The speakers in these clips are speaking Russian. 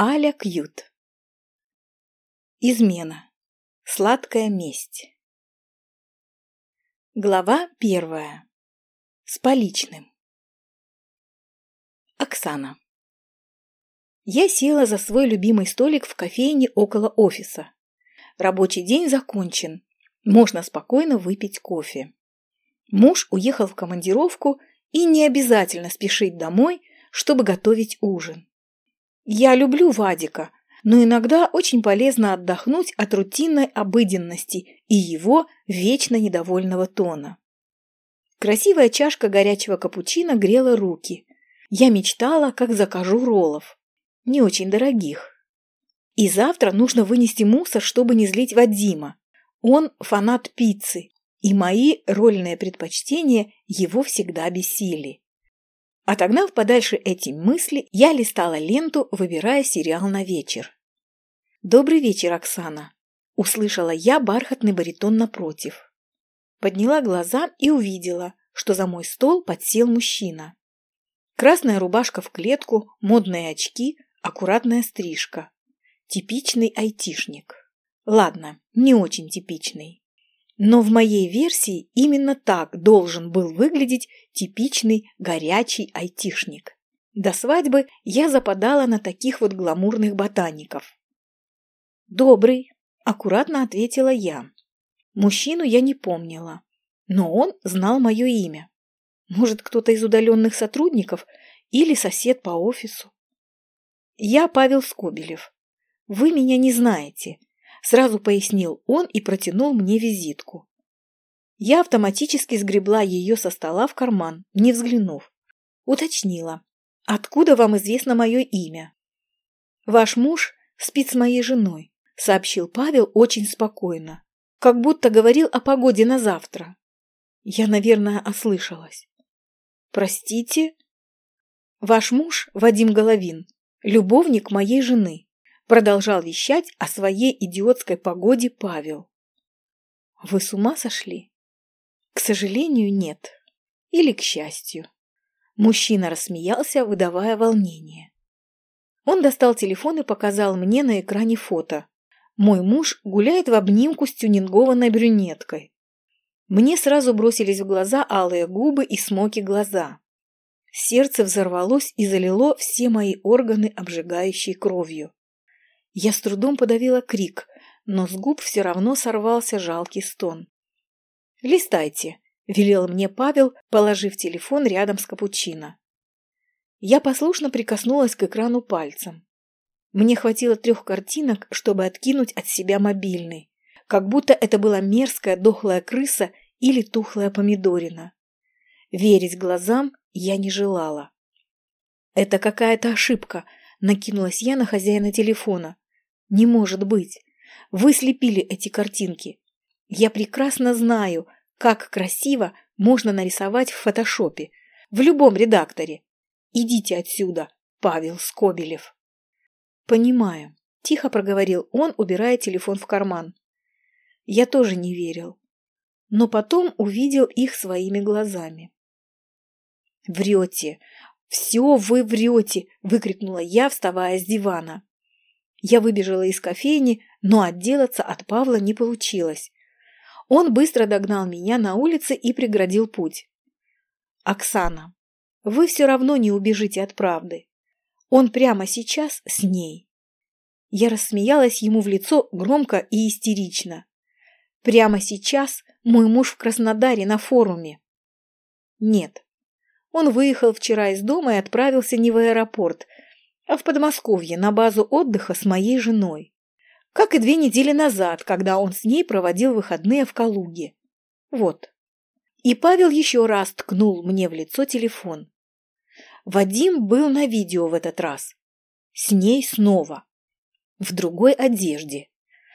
Аля Кьют. Измена. Сладкая месть. Глава первая. С поличным. Оксана. Я села за свой любимый столик в кофейне около офиса. Рабочий день закончен. Можно спокойно выпить кофе. Муж уехал в командировку и не обязательно спешить домой, чтобы готовить ужин. Я люблю Вадика, но иногда очень полезно отдохнуть от рутинной обыденности и его вечно недовольного тона. Красивая чашка горячего капучино грела руки. Я мечтала, как закажу роллов. Не очень дорогих. И завтра нужно вынести мусор, чтобы не злить Вадима. Он фанат пиццы, и мои рольные предпочтения его всегда бесили. Отогнав подальше эти мысли, я листала ленту, выбирая сериал на вечер. «Добрый вечер, Оксана!» – услышала я бархатный баритон напротив. Подняла глаза и увидела, что за мой стол подсел мужчина. Красная рубашка в клетку, модные очки, аккуратная стрижка. Типичный айтишник. Ладно, не очень типичный. Но в моей версии именно так должен был выглядеть типичный горячий айтишник. До свадьбы я западала на таких вот гламурных ботаников. «Добрый», – аккуратно ответила я. Мужчину я не помнила, но он знал мое имя. Может, кто-то из удаленных сотрудников или сосед по офису. «Я Павел Скобелев. Вы меня не знаете, Сразу пояснил он и протянул мне визитку. Я автоматически сгребла ее со стола в карман, не взглянув. Уточнила. «Откуда вам известно мое имя?» «Ваш муж спит с моей женой», — сообщил Павел очень спокойно, как будто говорил о погоде на завтра. Я, наверное, ослышалась. «Простите?» «Ваш муж, Вадим Головин, любовник моей жены. Продолжал вещать о своей идиотской погоде Павел. Вы с ума сошли? К сожалению, нет. Или к счастью. Мужчина рассмеялся, выдавая волнение. Он достал телефон и показал мне на экране фото. Мой муж гуляет в обнимку с тюнингованной брюнеткой. Мне сразу бросились в глаза алые губы и смоки глаза. Сердце взорвалось и залило все мои органы, обжигающей кровью. Я с трудом подавила крик, но с губ все равно сорвался жалкий стон. «Листайте», — велел мне Павел, положив телефон рядом с капучино. Я послушно прикоснулась к экрану пальцем. Мне хватило трех картинок, чтобы откинуть от себя мобильный, как будто это была мерзкая дохлая крыса или тухлая помидорина. Верить глазам я не желала. «Это какая-то ошибка», — накинулась я на хозяина телефона. Не может быть. Вы слепили эти картинки. Я прекрасно знаю, как красиво можно нарисовать в фотошопе, в любом редакторе. Идите отсюда, Павел Скобелев. Понимаю, тихо проговорил он, убирая телефон в карман. Я тоже не верил, но потом увидел их своими глазами. «Врете! Все вы врете!» – выкрикнула я, вставая с дивана. Я выбежала из кофейни, но отделаться от Павла не получилось. Он быстро догнал меня на улице и преградил путь. «Оксана, вы все равно не убежите от правды. Он прямо сейчас с ней». Я рассмеялась ему в лицо громко и истерично. «Прямо сейчас мой муж в Краснодаре на форуме». «Нет». Он выехал вчера из дома и отправился не в аэропорт – в Подмосковье на базу отдыха с моей женой. Как и две недели назад, когда он с ней проводил выходные в Калуге. Вот. И Павел еще раз ткнул мне в лицо телефон. Вадим был на видео в этот раз. С ней снова. В другой одежде.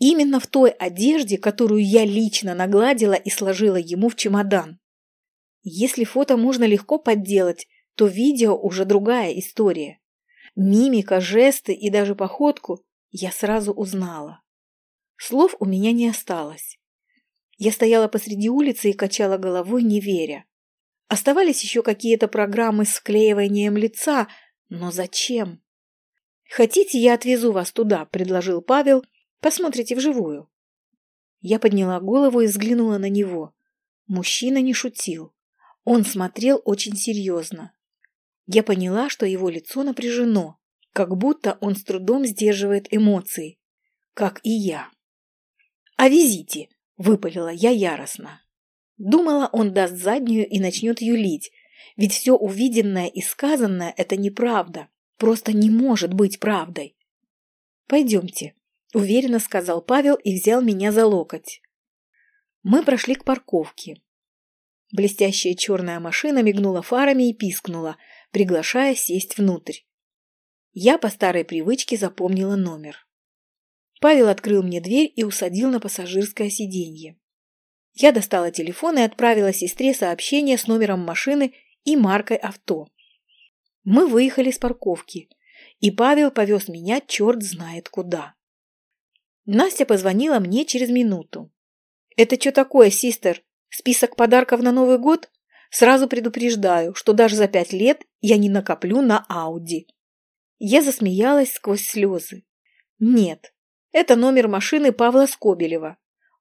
Именно в той одежде, которую я лично нагладила и сложила ему в чемодан. Если фото можно легко подделать, то видео уже другая история. Мимика, жесты и даже походку я сразу узнала. Слов у меня не осталось. Я стояла посреди улицы и качала головой, не веря. Оставались еще какие-то программы с вклеиванием лица, но зачем? «Хотите, я отвезу вас туда», — предложил Павел. «Посмотрите вживую». Я подняла голову и взглянула на него. Мужчина не шутил. Он смотрел очень серьезно. Я поняла, что его лицо напряжено, как будто он с трудом сдерживает эмоции, как и я. «О визите!» – выпалила я яростно. Думала, он даст заднюю и начнет юлить, ведь все увиденное и сказанное – это неправда, просто не может быть правдой. «Пойдемте», – уверенно сказал Павел и взял меня за локоть. Мы прошли к парковке. Блестящая черная машина мигнула фарами и пискнула, приглашая сесть внутрь. Я по старой привычке запомнила номер. Павел открыл мне дверь и усадил на пассажирское сиденье. Я достала телефон и отправила сестре сообщение с номером машины и маркой авто. Мы выехали с парковки, и Павел повез меня черт знает куда. Настя позвонила мне через минуту. «Это что такое, систер? Список подарков на Новый год? Сразу предупреждаю, что даже за пять лет я не накоплю на Ауди». Я засмеялась сквозь слезы. «Нет, это номер машины Павла Скобелева.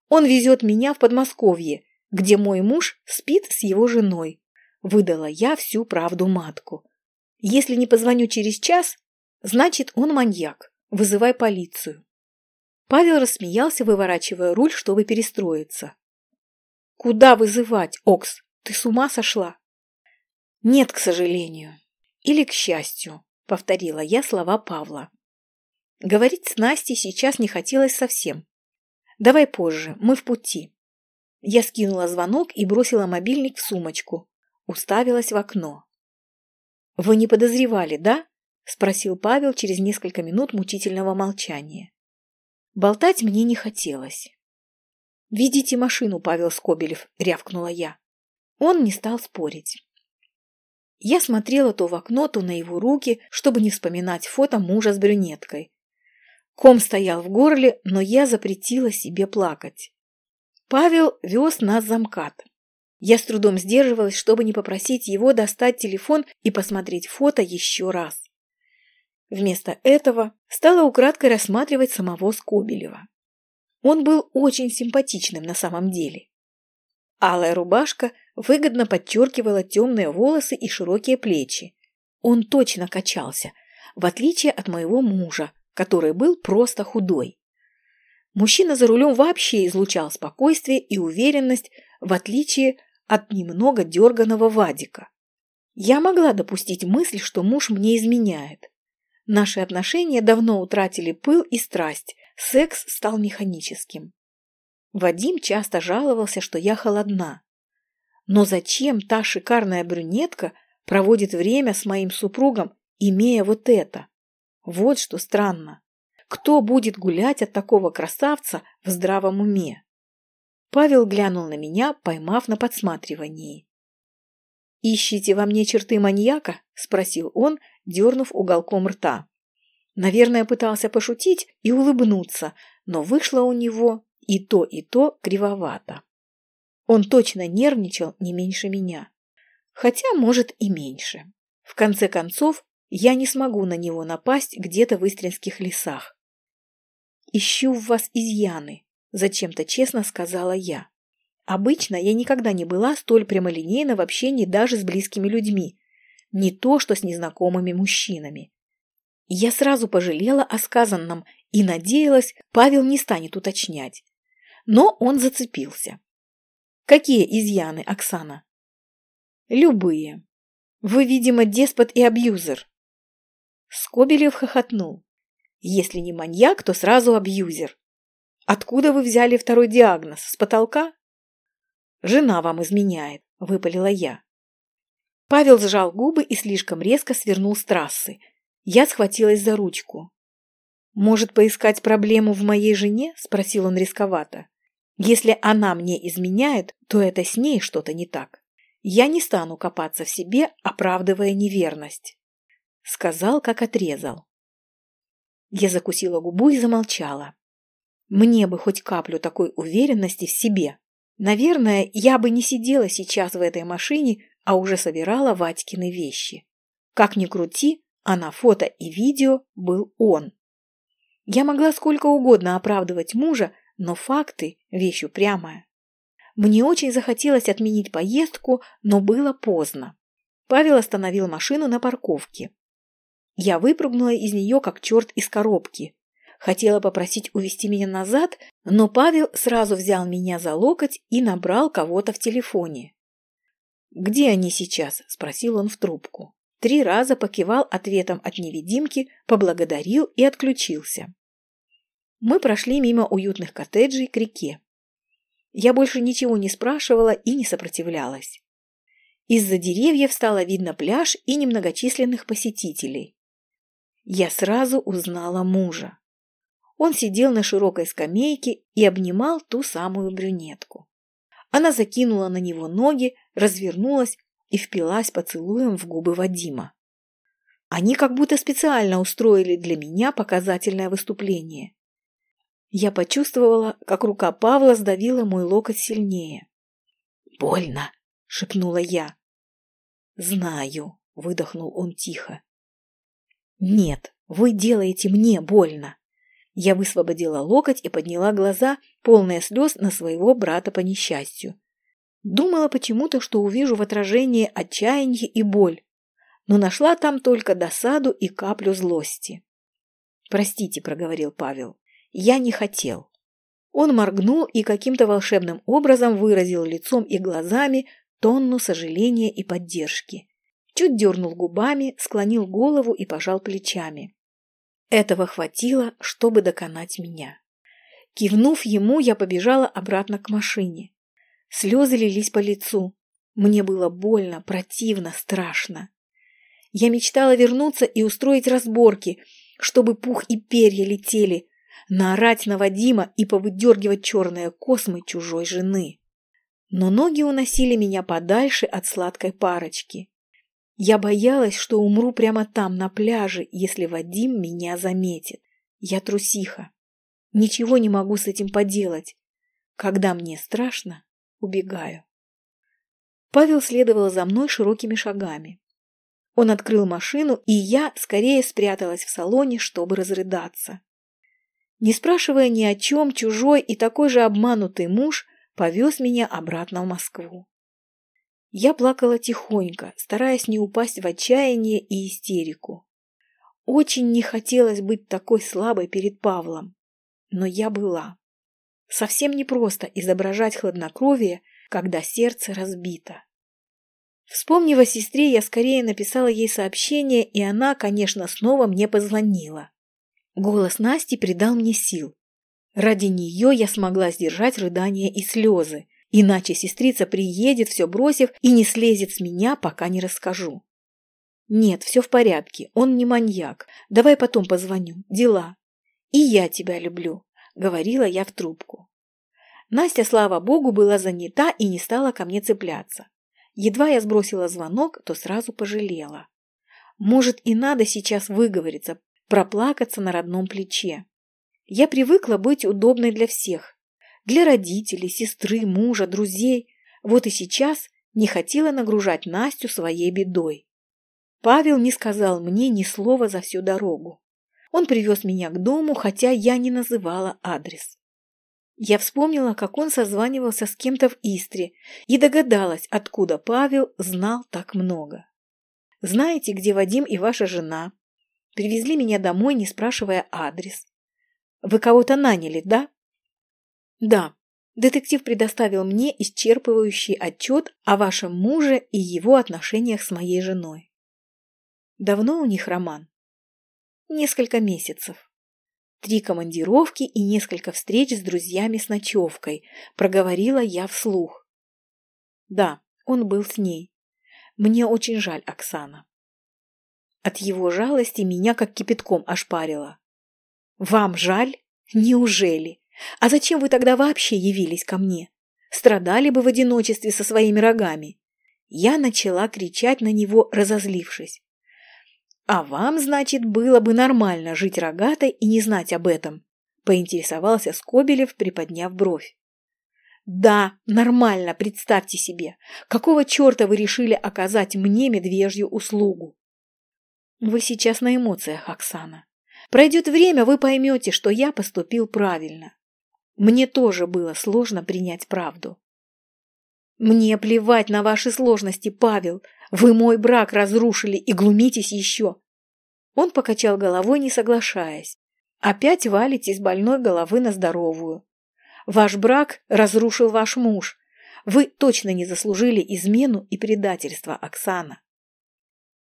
Он везет меня в Подмосковье, где мой муж спит с его женой. Выдала я всю правду матку. Если не позвоню через час, значит, он маньяк. Вызывай полицию. Павел рассмеялся, выворачивая руль, чтобы перестроиться. «Куда вызывать, Окс? Ты с ума сошла?» «Нет, к сожалению. Или к счастью», — повторила я слова Павла. Говорить с Настей сейчас не хотелось совсем. «Давай позже, мы в пути». Я скинула звонок и бросила мобильник в сумочку. Уставилась в окно. «Вы не подозревали, да?» — спросил Павел через несколько минут мучительного молчания. Болтать мне не хотелось. «Видите машину, Павел Скобелев», — рявкнула я. Он не стал спорить. Я смотрела то в окно, то на его руки, чтобы не вспоминать фото мужа с брюнеткой. Ком стоял в горле, но я запретила себе плакать. Павел вез нас за МКАД. Я с трудом сдерживалась, чтобы не попросить его достать телефон и посмотреть фото еще раз. Вместо этого стала украдкой рассматривать самого Скобелева. Он был очень симпатичным на самом деле. Алая рубашка выгодно подчеркивала темные волосы и широкие плечи. Он точно качался, в отличие от моего мужа, который был просто худой. Мужчина за рулем вообще излучал спокойствие и уверенность, в отличие от немного дерганого Вадика. Я могла допустить мысль, что муж мне изменяет. Наши отношения давно утратили пыл и страсть, секс стал механическим. Вадим часто жаловался, что я холодна. Но зачем та шикарная брюнетка проводит время с моим супругом, имея вот это? Вот что странно. Кто будет гулять от такого красавца в здравом уме? Павел глянул на меня, поймав на подсматривании. «Ищите во мне черты маньяка?» – спросил он, дернув уголком рта. Наверное, пытался пошутить и улыбнуться, но вышло у него и то, и то кривовато. Он точно нервничал не меньше меня. Хотя, может, и меньше. В конце концов, я не смогу на него напасть где-то в Истринских лесах. «Ищу в вас изъяны», – зачем-то честно сказала я. Обычно я никогда не была столь прямолинейна в общении даже с близкими людьми, не то что с незнакомыми мужчинами. Я сразу пожалела о сказанном и надеялась, Павел не станет уточнять. Но он зацепился. Какие изъяны, Оксана? Любые. Вы, видимо, деспот и абьюзер. Скобелев хохотнул. Если не маньяк, то сразу абьюзер. Откуда вы взяли второй диагноз? С потолка? Жена вам изменяет, выпалила я. Павел сжал губы и слишком резко свернул с трассы. Я схватилась за ручку. «Может, поискать проблему в моей жене?» – спросил он рисковато. «Если она мне изменяет, то это с ней что-то не так. Я не стану копаться в себе, оправдывая неверность». Сказал, как отрезал. Я закусила губу и замолчала. Мне бы хоть каплю такой уверенности в себе. Наверное, я бы не сидела сейчас в этой машине а уже собирала Ватькины вещи. Как ни крути, а на фото и видео был он. Я могла сколько угодно оправдывать мужа, но факты – вещь упрямая. Мне очень захотелось отменить поездку, но было поздно. Павел остановил машину на парковке. Я выпрыгнула из нее, как черт из коробки. Хотела попросить увести меня назад, но Павел сразу взял меня за локоть и набрал кого-то в телефоне. «Где они сейчас?» – спросил он в трубку. Три раза покивал ответом от невидимки, поблагодарил и отключился. Мы прошли мимо уютных коттеджей к реке. Я больше ничего не спрашивала и не сопротивлялась. Из-за деревьев стало видно пляж и немногочисленных посетителей. Я сразу узнала мужа. Он сидел на широкой скамейке и обнимал ту самую брюнетку. Она закинула на него ноги, развернулась и впилась поцелуем в губы Вадима. Они как будто специально устроили для меня показательное выступление. Я почувствовала, как рука Павла сдавила мой локоть сильнее. «Больно!» — шепнула я. «Знаю», — выдохнул он тихо. «Нет, вы делаете мне больно!» Я высвободила локоть и подняла глаза, полные слез на своего брата по несчастью. Думала почему-то, что увижу в отражении отчаяние и боль, но нашла там только досаду и каплю злости. «Простите», — проговорил Павел. Я не хотел. Он моргнул и каким-то волшебным образом выразил лицом и глазами тонну сожаления и поддержки. Чуть дернул губами, склонил голову и пожал плечами. Этого хватило, чтобы доконать меня. Кивнув ему, я побежала обратно к машине. Слезы лились по лицу. Мне было больно, противно, страшно. Я мечтала вернуться и устроить разборки, чтобы пух и перья летели, наорать на Вадима и повыдергивать черные космы чужой жены. Но ноги уносили меня подальше от сладкой парочки. Я боялась, что умру прямо там, на пляже, если Вадим меня заметит. Я трусиха. Ничего не могу с этим поделать. Когда мне страшно, убегаю. Павел следовал за мной широкими шагами. Он открыл машину, и я скорее спряталась в салоне, чтобы разрыдаться. Не спрашивая ни о чем, чужой и такой же обманутый муж повез меня обратно в Москву. Я плакала тихонько, стараясь не упасть в отчаяние и истерику. Очень не хотелось быть такой слабой перед Павлом, но я была. Совсем непросто изображать хладнокровие, когда сердце разбито. Вспомнив о сестре, я скорее написала ей сообщение, и она, конечно, снова мне позвонила. Голос Насти придал мне сил. Ради нее я смогла сдержать рыдания и слезы, иначе сестрица приедет, все бросив, и не слезет с меня, пока не расскажу. Нет, все в порядке, он не маньяк. Давай потом позвоню. Дела. И я тебя люблю, говорила я в трубку. Настя, слава богу, была занята и не стала ко мне цепляться. Едва я сбросила звонок, то сразу пожалела. Может, и надо сейчас выговориться, проплакаться на родном плече. Я привыкла быть удобной для всех. Для родителей, сестры, мужа, друзей. Вот и сейчас не хотела нагружать Настю своей бедой. Павел не сказал мне ни слова за всю дорогу. Он привез меня к дому, хотя я не называла адрес. Я вспомнила, как он созванивался с кем-то в Истре и догадалась, откуда Павел знал так много. «Знаете, где Вадим и ваша жена?» Привезли меня домой, не спрашивая адрес. Вы кого-то наняли, да? Да. Детектив предоставил мне исчерпывающий отчет о вашем муже и его отношениях с моей женой. Давно у них роман? Несколько месяцев. Три командировки и несколько встреч с друзьями с ночевкой, проговорила я вслух. Да, он был с ней. Мне очень жаль, Оксана. От его жалости меня как кипятком ошпарило. «Вам жаль? Неужели? А зачем вы тогда вообще явились ко мне? Страдали бы в одиночестве со своими рогами?» Я начала кричать на него, разозлившись. «А вам, значит, было бы нормально жить рогатой и не знать об этом?» поинтересовался Скобелев, приподняв бровь. «Да, нормально, представьте себе. Какого черта вы решили оказать мне медвежью услугу?» Вы сейчас на эмоциях, Оксана. Пройдет время, вы поймете, что я поступил правильно. Мне тоже было сложно принять правду. Мне плевать на ваши сложности, Павел. Вы мой брак разрушили и глумитесь еще. Он покачал головой, не соглашаясь. Опять валитесь больной головы на здоровую. Ваш брак разрушил ваш муж. Вы точно не заслужили измену и предательство, Оксана.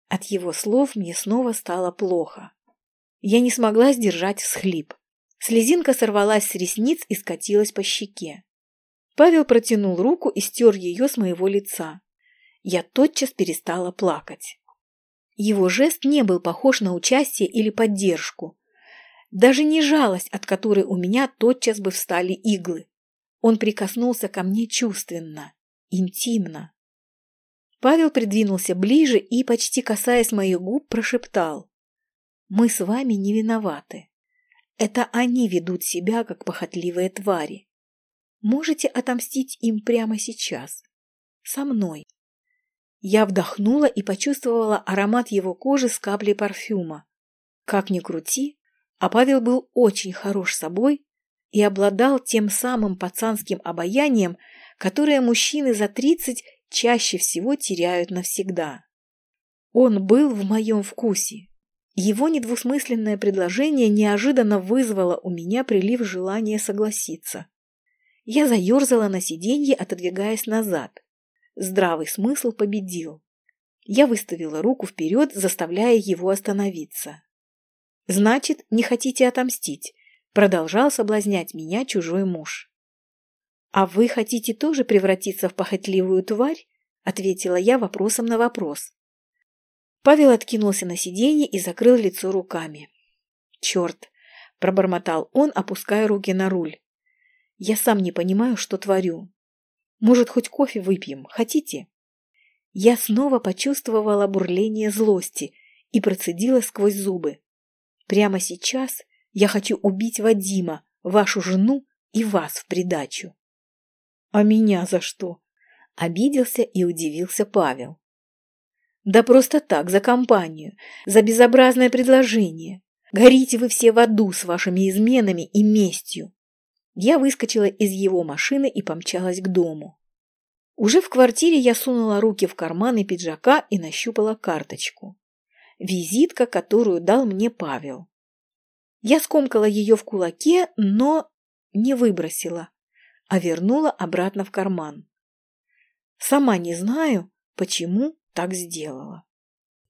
От его слов мне снова стало плохо. Я не смогла сдержать всхлип. Слезинка сорвалась с ресниц и скатилась по щеке. Павел протянул руку и стер ее с моего лица. Я тотчас перестала плакать. Его жест не был похож на участие или поддержку. Даже не жалость, от которой у меня тотчас бы встали иглы. Он прикоснулся ко мне чувственно, интимно. Павел придвинулся ближе и, почти касаясь моих губ, прошептал. «Мы с вами не виноваты. Это они ведут себя, как похотливые твари. Можете отомстить им прямо сейчас. Со мной». Я вдохнула и почувствовала аромат его кожи с каплей парфюма. Как ни крути, а Павел был очень хорош собой и обладал тем самым пацанским обаянием, которое мужчины за тридцать чаще всего теряют навсегда. Он был в моем вкусе. Его недвусмысленное предложение неожиданно вызвало у меня прилив желания согласиться. Я заерзала на сиденье, отодвигаясь назад. Здравый смысл победил. Я выставила руку вперед, заставляя его остановиться. «Значит, не хотите отомстить?» Продолжал соблазнять меня чужой муж. «А вы хотите тоже превратиться в похотливую тварь?» Ответила я вопросом на вопрос. Павел откинулся на сиденье и закрыл лицо руками. «Черт!» – пробормотал он, опуская руки на руль. «Я сам не понимаю, что творю. Может, хоть кофе выпьем? Хотите?» Я снова почувствовала бурление злости и процедила сквозь зубы. «Прямо сейчас я хочу убить Вадима, вашу жену и вас в придачу». «А меня за что?» – обиделся и удивился Павел. «Да просто так, за компанию, за безобразное предложение. Горите вы все в аду с вашими изменами и местью». Я выскочила из его машины и помчалась к дому. Уже в квартире я сунула руки в карманы пиджака и нащупала карточку. Визитка, которую дал мне Павел. Я скомкала ее в кулаке, но не выбросила, а вернула обратно в карман. Сама не знаю, почему так сделала.